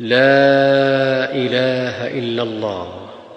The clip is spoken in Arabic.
لا إله إلا الله.